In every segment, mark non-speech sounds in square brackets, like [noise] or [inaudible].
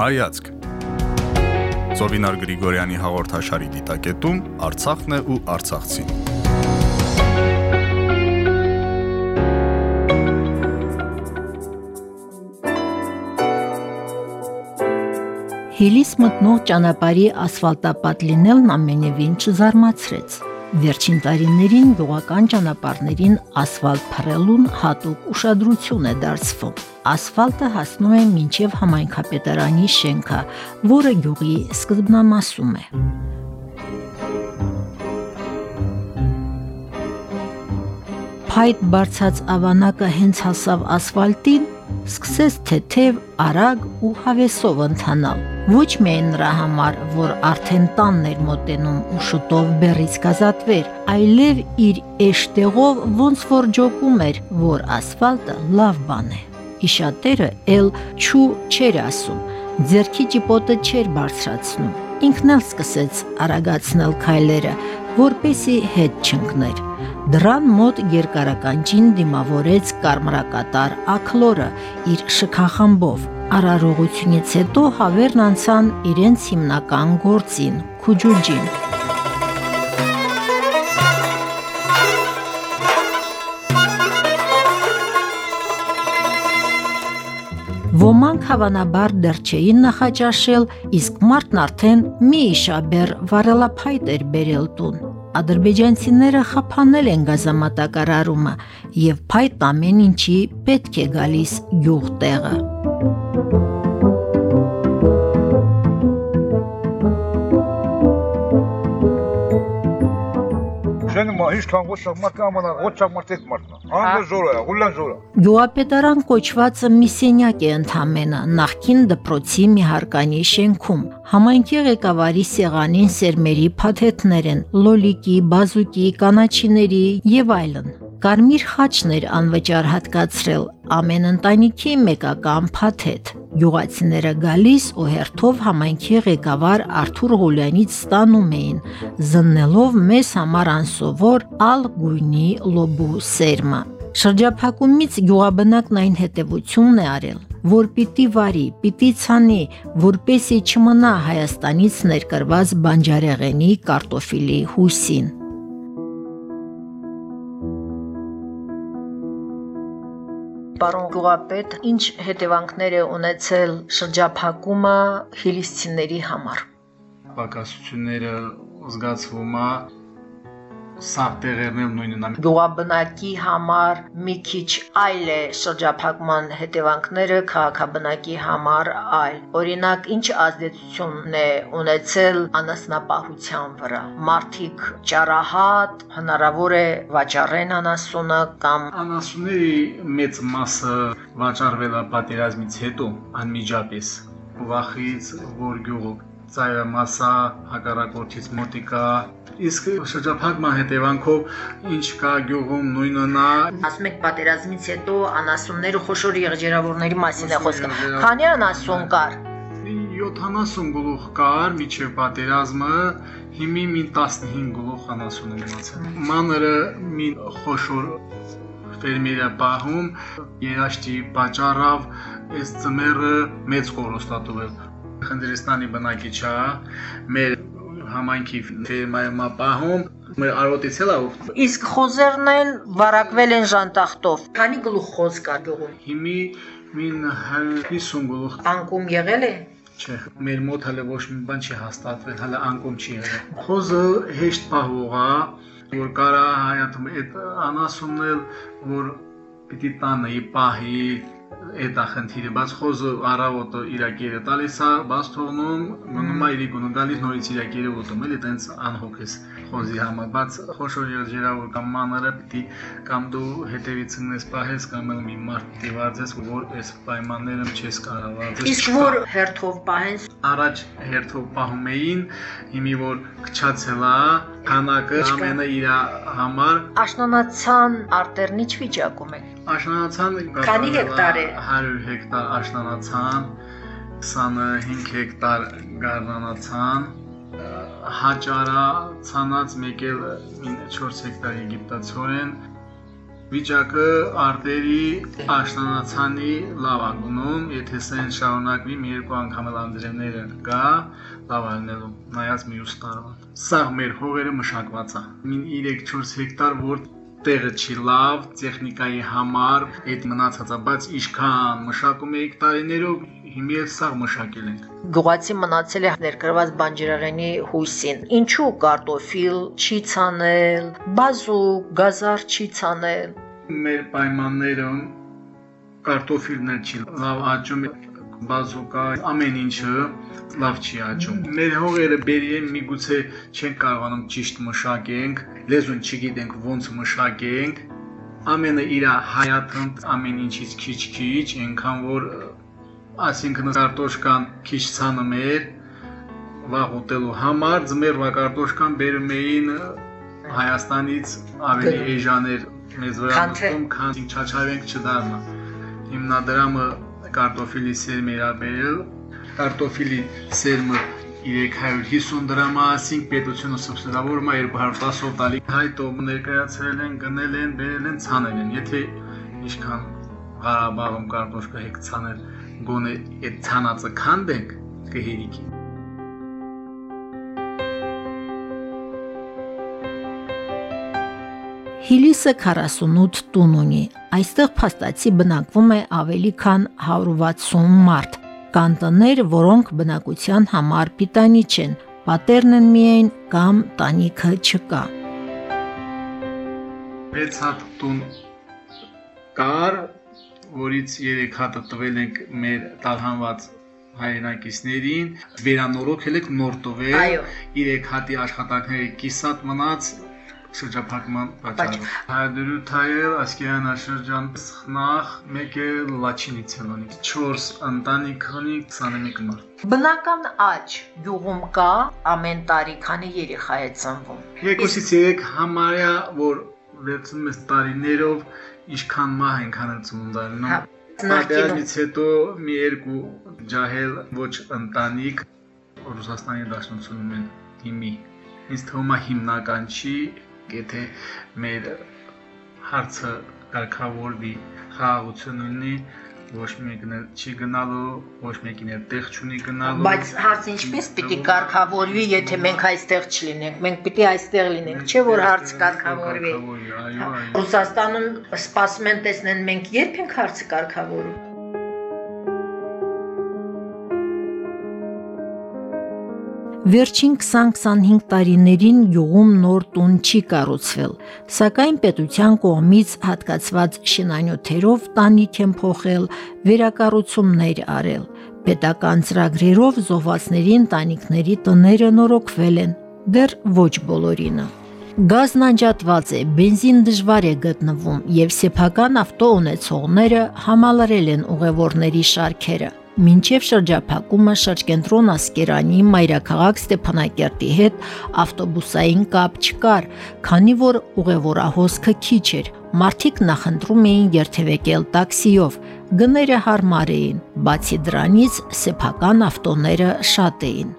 Հայացք Զովինար Գրիգորյանի հաղորդաշարի դիտակետում Արցախն է ու Արցախցին։ Հիլիս մտնող ճանապարհի ասֆալտապատ լինելն ամենևին չզարմացրեց։ Վերջին տարիներին գյուղական ճանապարհներին ասֆալտ փռելուն հատուկ ուշադրություն է դարձվում ասֆալտը հասնում է մինչև համայնքապետարանի շենքը, որը գյուղի սկզբնամասում է։ Փայտ բարձած ավանակը հենց հասավ ասֆալտին, սկսեց թեթև, արագ ու հավեսով ընթանալ։ Ոչ միայն նրա համար, որ արդեն տանն էր մոտենում ու շուտով բերից կազատվեր, այլև իր էշտեղով ոնց որ ջոկում էր, որ ասֆալտը լավ բան է։ Իշատերը էլ չու չեր ասում, ձերքի ճիպոտը չեր բարձրացնում։ Ինքն էլ սկսեց արագացնել քայլերը, որպեսի հետ չընկներ։ Դրան մոտ երկարականջին դիմավորեց կարմրակատար ակլորը իր շքախմբով։ Արարողությունից հետո հավերն անցան իրենց հիմնական գործին՝ քուջուջին։ Ոմանք հավանաբար դեռ չէին նախաճաշել, իսկ մարդն արդեն մի իշաբեր վարելափայտ էր բերել տուն։ Ադրբեջանցիները խափանել են գազամատակարարումը եւ փայտ ամեն ինչի պետք է գալիս գյուղ տեղը։ ինչքան ոչխ մարդկա ամանա, ոչխ մարդիկ մարդնա։ Անդը ժորը, հուլան ժորը։ Գյուղապետարան կոչվածը մի սենյակ է ընդամենը, նախքին դպրոցի մի հարկանի շենքում։ Համայնքի ղեկավարի սեղանին սերմերի փաթեթներ են, լոլիկի, բազուկի, կանաչիների եւ այլն։ Կարմիր խաչն էր անվճար հատկացրել ամեն ընտանիքի մեկական փաթեթ։ Գյուղացիները գալիս ու հերթով համայնքի ղեկավար Արթուր Ղուլյանից ստանում էին, զննելով մեզ համար անսովոր ալ գույնի լոբու սերմը։ Շրջափակումից գյուղաբնակն այն հետևությունն է արել, որ պիտի վարի, պիտի ցանի, որպեսի չմնա Հայաստանից ներկրված բանջարեղենի կարտոֆիլի հույսին։ Պարոն Գյուղապետ, ինչ հետևանքներ է ունեցել շրջափակումը հիլիսցիների համար։ Պակասությունները զգացվում է սաղ տեղերն նույնն է։ Գյուղաբնակի համար մի քիչ այլ է շրջափակման հետևանքները, քաղաքաբնակի համար այլ։ Օրինակ, ինչ ազդեցություն է ունեցել անասնապահության վրա։ Մարդիկ ճարահատ, հնարավոր է վաճառեն անասունը կամ Անասունների մեծ մասը վաճառվել է պատերազմից հետո անմիջապես վախից, որ գյուղը ծայրը մասա հակառակորդից մոտիկա իսկ շրջափակման հետևանքով ինչ կա գյուղում նույնն է ասում եք պատերազմից հետո անասունները խոշոր եղջերավորների մասին է խոսքը քանի անասուն կար? 70 գլուխ կար միջև պատերազմը հիմի մի 15 գլուխ անասուն է մնացել մանրը մի խոշոր ֆերմերը պահում երաշտի պատճառով այս ծմերը մեծ կորոստատով է Խնդրստանի բնակիչ է, մեր համայնքի ֆերմայում պահում մեր արոտից էլ է իսկ խոզերն էլ վարակվել են ժանտախտով քանի գլուխ խոզ կա գյուղում հիմի մին 50 գլուխ անկում եղել է Չէ, մեր մոտ հələ ոչ մի բան չի հաստատվել, հələ անկում չի եղել։ Խոզը հեշտ պահող է, որ կարա հայաթում այդ անասունն էլ, որ պիտի տանը պահի, այդ է խնդիրը, բայց խոզը առավոտը իր կերը տալիս է, բաց թողնում, մնում է իր գունը գալիս նորից իր կերը ուտում, էլի տենց անհոգ ես խոզի համար, բայց խոշոր եղջերավոր կամ մանրը պիտի կամ դու հետևից ընկնես պահես կամ էլ մի մարդ պիտի վարձես, որ այս պայմաններում չես կարող վարձես։ Իսկ որ հերթով պահեն առաջ հերթով պահում էին, հիմի որ քչացել է, քանակը ամենը իր համար աշնանացան արտերն ինչ վիճակում է։ Աշնանացան Քանի հեկտար է։ 100 հեկտար աշնանացան, 25 հեկտար գարնանացան, հաճարա ցանած մեկ էլ 4 հեկտար եգիպտացորեն վիճակը արտերի աշնանացանի լավ անգնում, եթե սեն շարունակվի մի երկու անգամ էլ անդրեմները կա, լավ ալնելու, նայած մյուս տարվա։ Սա մեր հողերը մշակված է։ Մին 3-4 հեկտար, որ տեղը չի լավ, տեխնիկայի համար, այդ մնացածը, բայց ինչքան մշակում էիք տարիներով, հիմի էլ սա մշակել ենք։ Գյուղացի մնացել է ներկրված բանջարեղենի հույսին։ Ինչու կարտոֆիլ չի ցանել, բազուկ, գազար չի ցանել։ Մեր պայմաններում կարտոֆիլն էլ չի լավ աճում, բազուկա, ամեն ինչը լավ չի աճում։ Մեր հողերը բերի են միգուցե չեն կարողանում ճիշտ մշակենք, լեզուն չգիտենք ոնց մշակենք։ Ամենը իր հայաթն ամեն ինչից քիչ-քիչ, այնքան որ այսինքն կարտոշկան քիչ ցանում էր վաղ ուտելու համար, ձմեռվա կարտոշկան բերում էին Հայաստանից ավելի էժաներ մեզ վրա նստում, քան չաչավենք չդառնա։ Հիմնադրամը կարտոֆիլի սերմ էր ապերել, կարտոֆիլի սերմը 350 դրամ ասինք պետությունը սուբսիդավորում է 210-ով տալի հայտով ներկայացրել են, գնել են, բերել են, ցանել են։ Եթե ինչքան Ղարաբաղում կարտոշկա հեկ ցանել, գոնե այդ ցանածը քանդենք կհերիքի։ Հիլիսը 48 տուն ունի։ Այստեղ փաստացի բնակվում է ավելի քան 160 մարդ։ Կան տներ, որոնք բնակության համար պիտանի չեն, պատերն են միայն կամ տանիքը չկա։ 6 հատ տուն կար, որից 3 հատը տվել ենք մեր տալհանված հայրենակիցներին, վերանորոգել եք նոր տվել, 3 հատի աշխատանքները կիսատ մնաց, շրջափակման պատճառով։ Հայդրութայել ասկերանաշրջան սխնախ մեկը լաչինից ունի 4 ընտանիք ունի 21 մարդ։ Բնական աճ գյուղում կա ամեն տարի քանի երեխա է ծնվում։ Երկուսից երեք համարյա որ վերցնում ես տարիներով ինչքան մահ այնքան էլ ծնունդ ալնում։ Պատերազմից հետո մի երկու ջահել ոչ ընտանիք Ռուսաստանի Դաշնությունում են հիմի։ Ինձ թվում է հիմնական չի եթե մեր հարցը կարգավորվի խաղաղություն ունի ոչ մեկն էլ չի գնալու, ոչ մեկին էլ տեղ չունի գնալու։ Բայց հարցը ինչպես պիտի կարգավորվի, եթե մենք այստեղ չլինենք։ Մենք պիտի այստեղ լինենք, չէ՞ որ հարցը կարգավորվի։ Ռուսաստանում սպասում են տեսնեն մենք երբ ենք հարցը կարգավորում։ Վերջին 20-25 տարիներին յուղում նոր տուն չի կառուցվել, սակայն պետության կողմից հատկացված շինանյութերով տանիք են փոխել, վերակառուցումներ արել։ Պետական ծրագրերով զոհվածների ընտանիքների տները նորոգվել են, դեռ ոչ բոլորինը։ Գազն անջատված է, բենզին դժվար է գտնվում եւ սեփական ավտո ունեցողները համալրել են ուղևորների շարքերը մինչև շրջափակումը շրջկենտրոն Ասկերանի մայրաքաղաք Ստեփանակերտի հետ ավտոբուսային կապ չկար, քանի որ ուղևորահոսքը քիչ էր։ Մարդիկ նախընտրում էին երթևեկել տաքսիով։ Գները հարմար էին, բացի դրանից սեփական ավտոները շատ էին։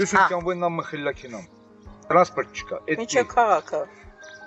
Դուսուքան վնա մխիլակինամ։ Տրանսպորտ չկա։ Միջը քաղաքը։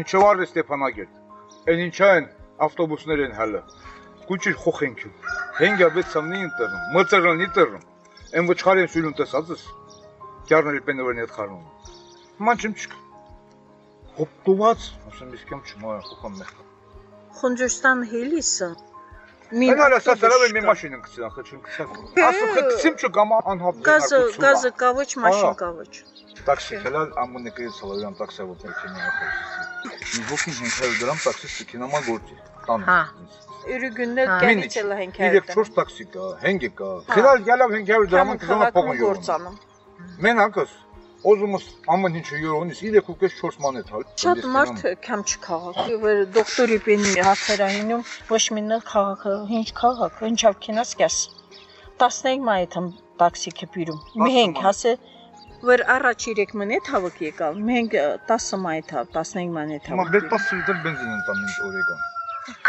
Միջով արի Ստեփանագերտ։ Այն ինչա են ավտոբուսներ են հələ կուչի խոխենքի։ Հենգա վեցամնի ընտրում, մծրոնի տրում։ Են ոչխարեն սույլուն տեսածս։ Կյարների պենովերնի հետ խառնում։ Ման չեմ չկա։ Հոպտուված, ասեմ իսկ եմ չմա խոխան մեղ։ Խունջստան հելիսը։ Հələ սասարավ մի մաշին ընկցին, axı çünki ասում խցիմ չու կամ անհապ։ Գազը, գազը կավոչ, մաշին կավոչ։ Տաքսի խելալ ամունը կես սալավյան տաքսիա ոտ մեքենա axı։ Ոքին հենքալ դրամ տաքսի ստիքինամա գործի։ Տան։ Հա։ Ürügünde kendisi la henkerde. 3-4 տաքսի կա, 5 կա։ Խելալ գալավ 500 դրաման կզանա փողն յորում։ գործանում։ Մենակս Ոզումս ամեն ինչը յորոնից 3.4 ման է թալ։ Շատ մարդ կամ չքաղաք, որ դոկտորի պենի հացերայինում ոչ մինը քաղաքը, ինչ քաղաք, ինչավ քինաս կես։ 15 մայթում տաքսի կպիրում։ Մենք հասե որ առաջ 3 մնետ հավաք եկալ։ Մենք 10 մայթա, 15 մանետ Հիմա հավաք։ 10 լիտր բենզին ընտամ ինձ օրեկան։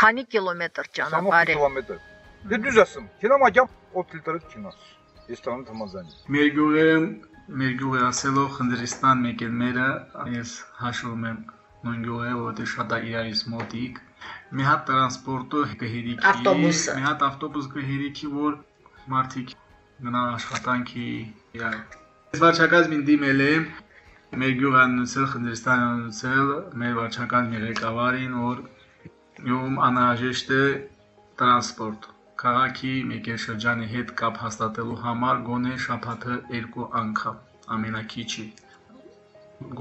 Քանի կիլոմետր 20 ճանապարհ է։ կիլոմետր։ Դե դու ասում, քինամաջամ 8 լիտրը չինաս։ Ես տանում թմազանի։ Մեր գյուղերը, մեր գյուղը ասելով Խնդրստան մեկել մերը, ես հաշվում եմ նույն գյուղը, որտեղ շատ է իրարից մոտիկ։ Մի հատ տրանսպորտը կհերիքի, Ավտոբուսը։ մի հատ ավտոբուս կհերիքի, որ մարդիկ գնան աշխատանքի իրար։ Ես վարչակազմին դիմել եմ մեր գյուղանոցել, խնդրստանոցել, մեր վարչակազմի ղեկավարին, որ յում անհրաժեշտ է տրանսպորտ քաղաքի մեկ շրջանի հետ կապ հաստատելու համար գոնե շաբաթը երկու անգամ ամենակիչի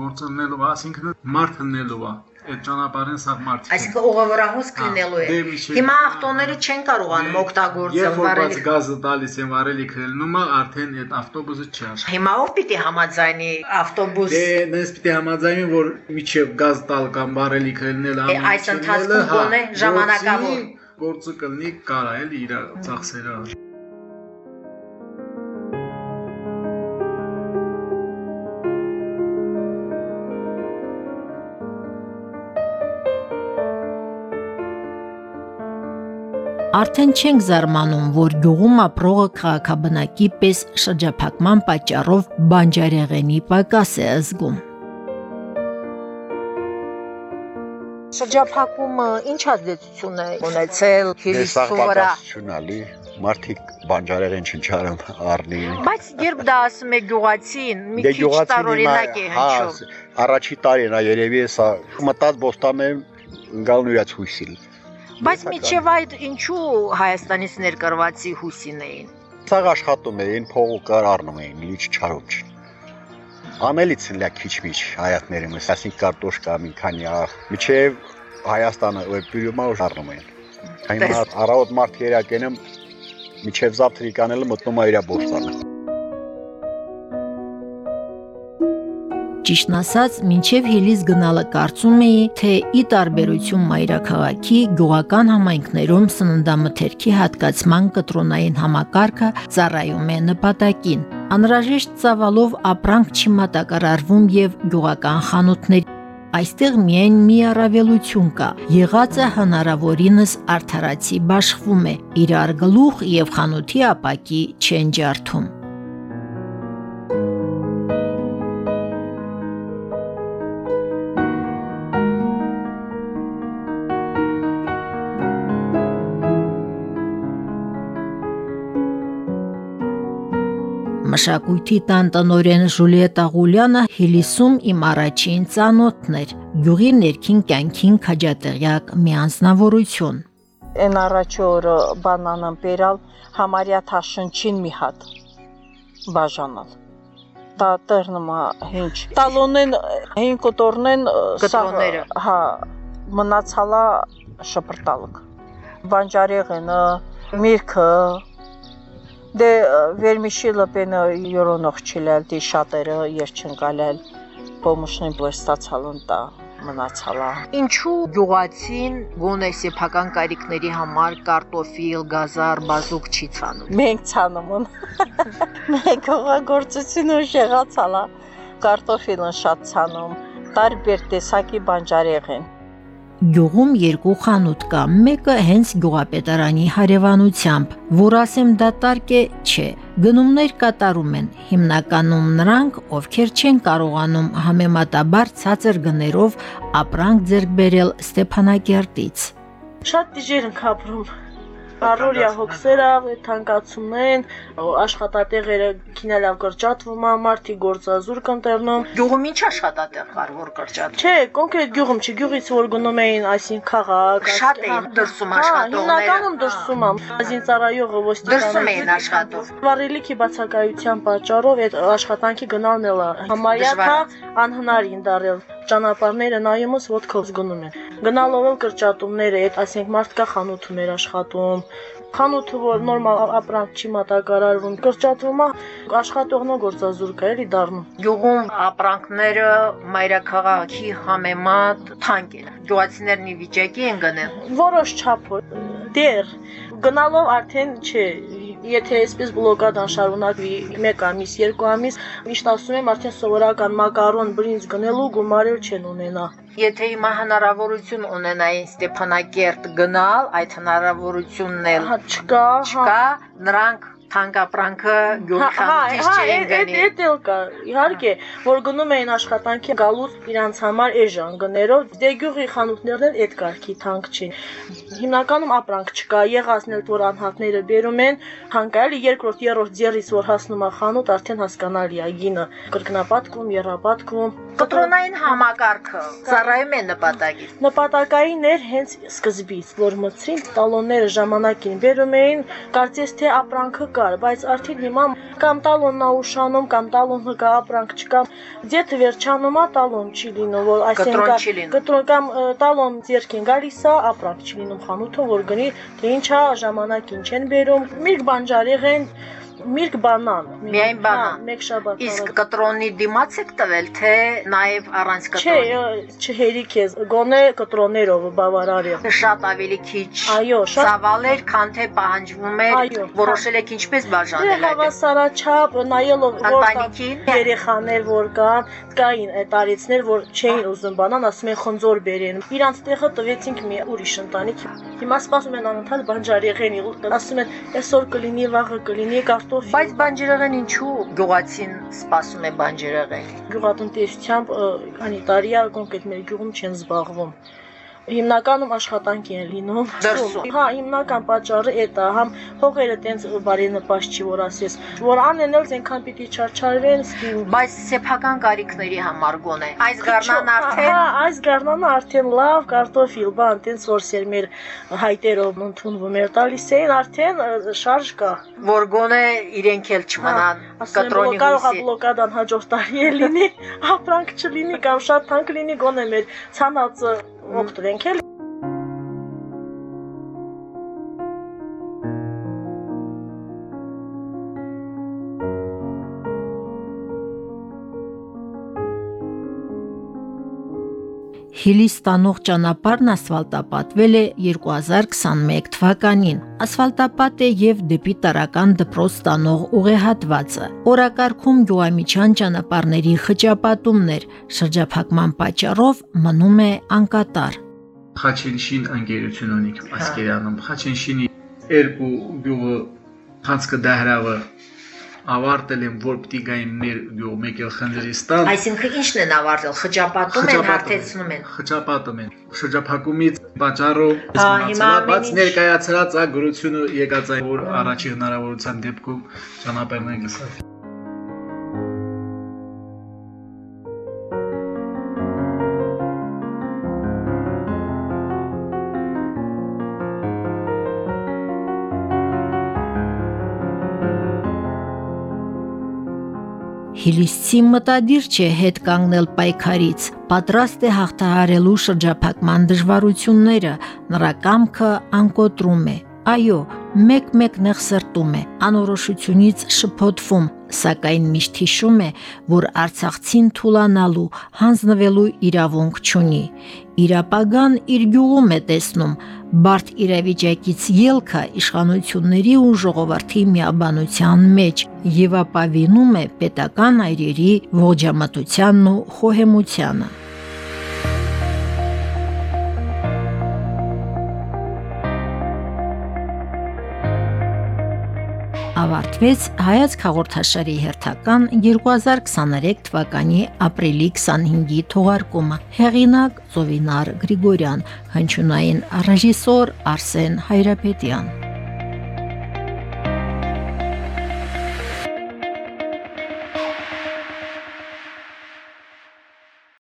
գործնելու, այսինքն մարդնելու է այդ ճանապարհին սա մարդիկ Այսինքն ուղղավորահոս կլինելու է։ Դե Հիմա ավտոները չեն կարողանում օգտագործել Երբ որ բաց վարելիք։ գազը տալիս են վարելիք ելնում, արդեն այդ ավտոբուսը չի աշխատում։ Հիմա ով պիտի համաձայնի ավտոբուս? Դե նես պիտի համաձայնին, որ միջև գազ տալ կամ վարելիք ելնել Է, այս ընթացքում գոնե ժամանակավոր։ գործը կլինի կարա էլ իր ծախսերը Արդեն չենք զարմանում, որ գյուղում ապրողը քաղաքաբնակի պես շրջափակման պատճառով բանջարեղենի պակաս է զգում։ շրջափակումը ինչ ազդեցություն է ունեցել հյուրիսու վրա։ Դեսախտակացություն ալի մարդիկ բանջարեղեն չնչարում առնի Բայց երբ դա ասում է գյուղացին, մի Դե քիչ գյուղացին տարօրինակ է հա, հնչում։ առաջի տարին է երևի սա մտած բոստանը գալն իրաց հույսիլ Բայց միջև այդ ինչու Հայաստանից ներկրվածի հուսին էին։ սաղ աշխատում էին փողը կար առնում էին լիչ չարում չ անելից լա քիչ-միչ հայատների մեզ ասին կարտոշկա մի քանի աղ միջև Հայաստանը ու բյուրումա ու առնում էին Հիմա առավոտ մարդ երակենում միջև զապտրիկանելը մտնում է իր բոստանը Ճիշտն ասած, մինչև հելիս գնալը կարծում էի, թե ի տարբերություն մայրաքաղաքի գյուղական համայնքներում սննդամթերքի հատկացման կտրոնային համակարգը ծառայում է նպատակին։ Անհրաժեշտ ծավալով ապրանք չի մատակարարվում եւ գյուղական խանութներ Այստեղ միայն մի առավելություն կա։ Եղածը հնարավորինս արդարացի բաշխվում է, իրար գլուխ եւ խանութի ապակի չեն ջարդում։ Մշակույթի տան տնորեն Ժուլիետ Աղուլյանը Հիլիսում իմ առաջին ծանոթն էր։ Գյուղի ներքին կյանքին քաջատեղյակ մի անznավորություն։ Այն առաջի օրը բանանն բերալ համարյա թաշնչին մի հատ բաժանալ։ Դա տերնումա հինչ։ Տալոնեն հին կոտորնեն Կտրոնները։ հա մնացալա շպրտալք։ Բանջարեղենը, միրգը, դե վերմիշիլը պենը յորոնող չիլել, դի շատերը երջնկալել, պոմուշնին բլեր ստացալն տա մնացալա։ Ինչու գյուղացին գոնե սեփական կարիքների համար կարտոֆիլ, գազար, բազուկ չի ցանում։ Մենք ցանում են։ [laughs] Մենք հողագործությունը շեղացալա։ Կարտոֆիլն շատ ցանում, տարբեր տեսակի բանջարեղեն։ Գյուղում երկու խանութ կա, մեկը հենց գյուղապետարանի հարևանությամբ, որ ասեմ դատարկ է, չէ։ Գնումներ կատարում են հիմնականում նրանք, ովքեր չեն կարողանում համեմատաբար ցածր գներով ապրանք ձեռք բերել Ստեփանակերտից։ Շատ դիժեր են կապրում։ Առօրյա հոգսերը թանկացում են, աշխատատեղերը քինալավ կրճատվում է, մարդի գործազուր կընտրնում։ Գյուղում ինչ աշխատատեղ կար, որ կրճատ։ Չէ, կոնկրետ գյուղում չի, գյուղից որ գնում էին, այսին քաղաք, Շատ էին դրսում աշխատողները։ հիմնականում դրսում եմ։ Զինծառայողը ոստիկանը Դրսում էին աշխատում։ Վարելիքի բացակայության պատճառով այդ աշխատանքի գնալն էլ համարյա անհնարին դարել ճանապարհները նայումս ոդքով գնում են գնալով էլ կրճատումները այդ ասենք մարդկա խանութում էր աշխատում խանութը որ նորմալ ապրանք չի մատակարարվում կրճատվում է աշխատողնո գործազուրկ է էլի դառնում Գյուղում ապրանքները մայրաքաղաքի համեմատ թանկ են։ Գյուղացիներն ի վիճակի են գնել։ որոշ չափով դեր գնալով արդեն չէ եթե այսպես բլոկադան շարունակվի 1 ամիս, 2 ամիս, միշտ ասում եմ արդեն սովորական մակարոն, բրինձ գնելու գումարել չեն ունենա։ Եթե հիմա հնարավորություն ունենային Ստեփանակերտ գնալ, այդ հնարավորությունն էլ չկա, չկա, նրանք Թանկապրանքը Հա, գյուղի հա, խանութից հա, չէին այդ գնի։ այդ էլ կա։ Իհարկե, որ գնում էին աշխատանքի գալուց իրանց համար էժան գներով, դե գյուղի խանութներն էլ այդ կարգի թանկ չէին։ Հիմնականում ապրանք չկա, եղածն էլ որ անհատները բերում են, հանկարելի երկրորդ, երրորդ ձեռից որ հասնում է խանութ, արդեն հասկանալի է գինը կրկնապատկում, երապատկում։ Կտրոնային համակարգը ծառայում է նպատակին։ Նպատակային էր հենց սկզբից, որ մցրին տալոնները ժամանակին բերում էին, կարծես թե ապրանքը կար, բայց արդեն հիմա կամ տալոնն է ուշանում, կամ տալոնը կա ապրանք չկա, դեթը վերջանում է տալոն չի լինում, որ այսինքն կտրոն կամ ը, տալոն ձերքին գալիս է, ապրանք չի լինում խանութը, որ գնի, թե ինչա ժամանակին չեն բերում, միրգ բանջարեղեն, միրգ բանան, Միայն բանան։ հա, մեկ շաբաթ Իսկ կտրոնի դիմաց եք տվել, թե նաև առանց Չէ, կտրոնի։ ը, չհերիք է, գոնե կտրոներով բավարար է։ Շատ ավելի քիչ Այո, շատ ծավալ էր, քան թե պահանջվում էր, որոշել եք ինչպես Դե բաժանել այդ։ հավասարաչափ նայելով որ երեխաներ որ կան, կային տարիցներ, որ չէին ուզում բանան, ասում են խնձոր բերեն։ Իրանց տեղը տվեցինք մի ուրիշ ընտանիք։ Հիմա սպասում են անընդհատ բանջարեղենի, ասում են այսօր կլինի, վաղը կլինի կարտոֆիլ։ Բայց բանջարեղեն ինչու գյուղացին սպասում է բանջարեղեն։ գյուղատնտեսությամբ քանի տարի է կոնկրետ մեր գյուղում չեն զբաղվում հիմնականում աշխատանք են լինում Դրսում։ հա հիմնական պատճառը այդ է համ հողերը տենց բարենպաստ չի որ ասես որ անեն էլ այնքան պիտի չարչարվեն Բայց սեփական կարիքների համար գոնե։ Այս գարնան արդեն Հա, այս գարնանը արդեն լավ կարտոֆիլ, բան, տենց որ սեր մեր հայտերով ընդունվում էր տալիս էին, արդեն շարժ կա։ որ գոնե իրենք էլ չմնան եմ, կտրոնի կարող է հույսի։ բլոկադան հաջորդ տարի լինի, ապրանք չլինի կամ շատ թանկ լինի, գոնե մեր ցանածը Muhtemelen էլ։ Հիլի ստանող ճանապարհն ասֆալտապատվել է 2021 թվականին։ Ասֆալտապատ է եւ դեպի տարական դպրոց ստանող ուղեհատվածը։ Օրակարգում գյուղամիջյան ճանապարհների խճապատումներ շրջափակման պատճառով մնում է անկատար։ Խաչենշին ընկերություն ունի Ասկերանում։ Խաչենշինի երկու գյուղը Փանցկը դահրավը ավարտել են, որ պիտի գային մեր գյուղ մեկ էլ Խնձրիստան։ Այսինքն ի՞նչն են ավարտել, խճապատում են, հարթեցնում են։ Խճապատում են։ Շրջափակումից պատճառով ինչ- ներկայացրած ա գրությունը եկած այն որ առաջի հնարավորության դեպքում ճանապարհն են գսած։ Հիլիսցի մտադիր չէ հետ կանգնել պայքարից, պատրաստ է հաղթահարելու շրջափակման դժվարությունները, նրա կամքը անկոտրում է։ Այո, մեկ-մեկ նեղսրտում է, անորոշությունից շփոթվում, սակայն միշտ հիշում է, որ Արցախցին թուլանալու, հանձնվելու իրավունք չունի։ Իրապագան իր գյուղում է տեսնում, բարդ իրավիճակից ելքը իշխանությունների ու ժողովրդի միաբանության մեջ եւ ապավինում է պետական այրերի ողջամտությանն ու խոհեմությանը։ ավարտվեց հայացք հաղորդաշարի հերթական 2023 թվականի ապրիլի 25-ի թողարկումը։ Հեղինակ Զովինար Գրիգորյան, հնչյունային ռեժիսոր Արսեն Հայրապետյան։